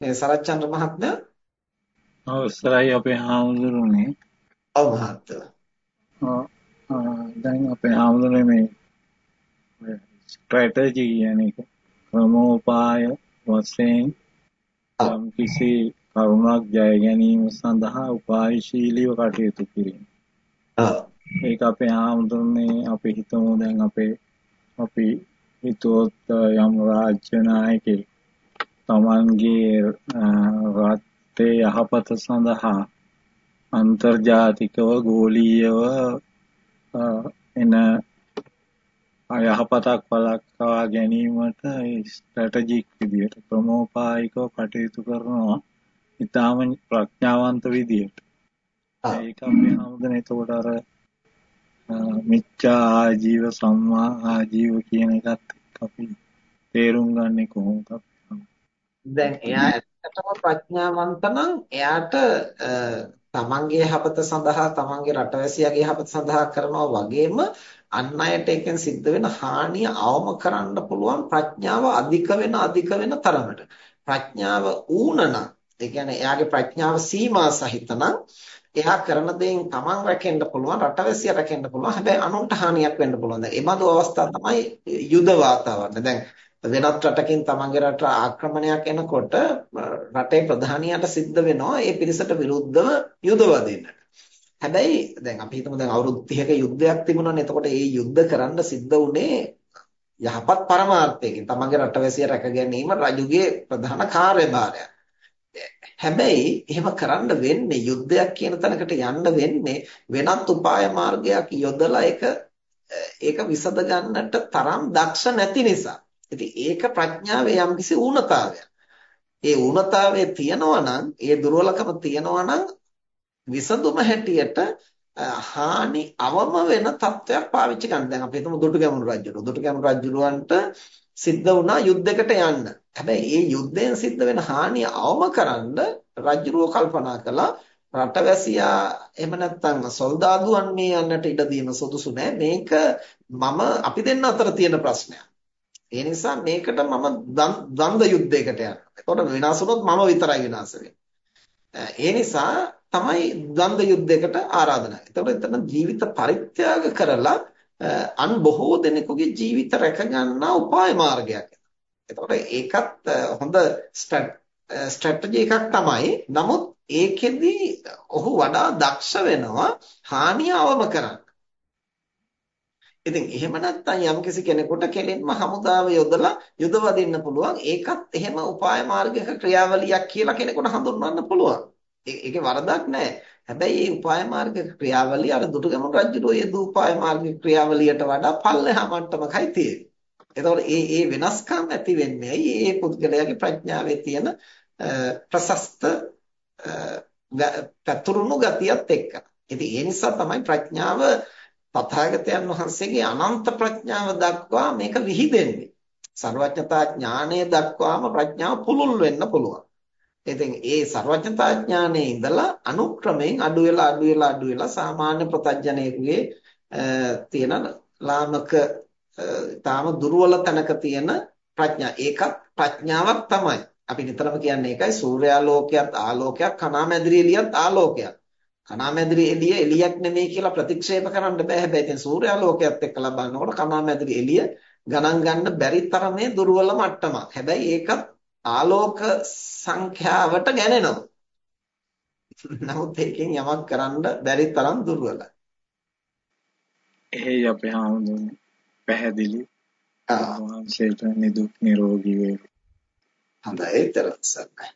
මේ සරච්චන්ද්‍ර මහත්මයා? අවසරයි අපේ හාමුදුරනේ ඔව් මහත්තයා දැන් අපේ හාමුදුරනේ මේ ස්ට්‍රැටජි කියන එක ක්‍රමෝපාය වශයෙන් යම් කිසි කරුණක් ජය ගැනීම සඳහා උපායශීලීව කටයුතු කිරීම. ඒක අපේ හාමුදුරනේ අපි හිතමු දැන් අපේ අපි හිතුවොත් යම් රාජ්‍ය නායකයෙක් තමන්ගේ රටේ යහපත සඳහා අන්තර්ජාතිකව ගෝලීයව එන යහපතක් වළක්වා ගැනීමට ස්ට්‍රැටජික් විදියට ප්‍රමෝපායිකව කටයුතු කරනවා. ඉතාම ප්‍රඥාවන්ත විදියට. ඒක අපි හැමදෙන එතකොට අර මිච්ඡා ආජීව සම්මා ආජීව කියන එකත් අපි තේරුම් ගන්නේ කොහොමද දැන් එයා ඇත්තටම ප්‍රඥාවන්ත නම් එයාට තමන්ගේ යහපත සඳහා තමන්ගේ රටවැසියාගේ යහපත සඳහා කරනවා වගේම අන් අයට එකෙන් සිද්ධ වෙන හානිය අවම කරන්න පුළුවන් ප්‍රඥාව අධික වෙන අධික වෙන තරමට. ප්‍රඥාව ඌනනම් ඒ කියන්නේ එයාගේ ප්‍රඥාව සීමා සහිත නම් එයා කරන දේෙන් තමන් රැකෙන්න පුළුවන් රටවැසියා රැකෙන්න පුළුවන්. හැබැයි අනුන්ට හානියක් වෙන්න පුළුවන්. දැන් ඒ බඳු අවස්ථා තමයි යුද වාතාවරණ දැන් වෙනත් රටකින් තමන්ගේ රට ආක්‍රමණයක් එනකොට රටේ ප්‍රධානියාට සිද්ධ වෙනවා ඒ පිරිසට විරුද්ධව යුද වදින්නට. හැබැයි දැන් අපි හිතමු දැන් අවුරුදු 30ක යුද්ධයක් තිබුණානේ. එතකොට ඒ යුද්ධ කරන්න සිද්ධ වුණේ යහපත් පරමාර්ථයකින්. තමන්ගේ රටවැසිය රැක ගැනීම රජුගේ ප්‍රධාන කාර්යභාරයක්. හැබැයි එහෙම කරන්න වෙන්නේ යුද්ධයක් කියන තැනකට යන්න වෙන්නේ වෙනත් උපාය මාර්ගයක් යොදලා ඒක ඒක විසඳ ගන්නට තරම් දක්ෂ නැති නිසා. ඉතින් ඒක ප්‍රඥාවේ යම්කිසි ඌනතාවයක්. ඒ ඌනතාවය තියනවා නම්, ඒ දුර්වලකම තියනවා නම් විසඳුම හැටියට හානි අවම වෙන තත්වයක් පාවිච්චි කරන්න. දැන් අපි හිතමු දුටුගැමුණු රජුට. දුටුගැමුණු රජුලවන්ට සිද්ධ වුණා යුද්ධයකට යන්න. හැබැයි මේ යුද්ධයෙන් සිද්ධ වෙන හානිය අවම කරන්න රජුරෝ කල්පනා කළා රටවැසියා එහෙම නැත්නම් සොල්දාදුවන් මේ යන්නට ඉඩ දීම සුදුසු නෑ. මේක මම අපි දෙන්න අතර තියෙන ප්‍රශ්නයක්. ඒ නිසා මේකට මම ද්වන්ද යුද්ධයකට යනවා. එතකොට විනාශ වුණොත් මම විතරයි විනාශ ඒ නිසා තමයි ද්වන්ද යුද්ධයකට ආරාධනා. එතකොට එතන ජීවිත පරිත්‍යාග කරලා අන් බොහෝ දෙනෙකුගේ ජීවිත රැක ගන්නා උපාය මාර්ගයක්. එතකොට ඒකත් හොඳ ස්ට්‍රැටජි එකක් තමයි. නමුත් ඒකෙදි ඔහු වඩා දක්ෂ වෙනවා හානිය අවම කරන්න. ඉතින් එහෙම නැත්නම් යම්කිසි කෙනෙකුට කෙලින්ම හමුදාව යොදලා යුද වදින්න පුළුවන්. ඒකත් එහෙම උපාය මාර්ගයක ක්‍රියාවලියක් කියලා කෙනෙකුට හඳුන්වන්න පුළුවන්. ඒකේ වරදක් නැහැ. හැබැයි මේ උපාය මාර්ගික ක්‍රියාවලිය අර දුටුගැමුණු රජුගේ ඒ දූපාය මාර්ගික ක්‍රියාවලියට වඩා පල්ලෙහා මට්ටමකයි තියෙන්නේ. එතකොට ඒ ඒ වෙනස්කම් ඇති වෙන්නේ ඇයි? ඒ පුද්ගලයාගේ ප්‍රඥාවේ තියෙන ප්‍රශස්ත පැතුරුණු ගතියත් එක්ක. ඉතින් ඒ නිසා තමයි ප්‍රඥාව තථාගතයන් වහන්සේගේ අනන්ත ප්‍රඥාව දක්වා මේක විහිදෙන්නේ. සර්වඥතා ඥානය දක්වාම ප්‍රඥාව පුළුල් වෙන්න පුළුවන්. ඉතින් ඒ සර්වඥතා ඥානයේ ඉඳලා අනුක්‍රමයෙන් අඩු වෙලා අඩු වෙලා අඩු වෙලා සාමාන්‍ය ප්‍රත්‍යඥයෙකුගේ තියෙන ලාමක තාම දුර්වල තැනක තියෙන ප්‍රඥා ඒකත් ප්‍රඥාවක් තමයි. අපි නිතරම කියන්නේ ඒකයි සූර්යාලෝකයක් ආලෝකයක් කණාමැදිරි එළියත් ආලෝකයක්. කණාමැදිරි එළිය එළියක් නෙමෙයි කියලා ප්‍රතික්ෂේප කරන්න බෑ. හැබැයි ඉතින් සූර්යාලෝකයත් එක්කලා බලනකොට කණාමැදිරි එළිය ගණන් ගන්න බැරි තරමේ දුර්වල මට්ටමක්. හැබැයි ඒකත් ආලෝක සංඛ්‍යාවට ගැනෙනවා. නමුත් ඒකෙන් යමක් කරන්න බැරි තරම් දුර්වලයි. එහේ අපේ හාමුදුරනේ පැහැදිලි. ආ වහන්සේට නිදුක් නිරෝගී වේවා. හොඳයි තරස්සන්න.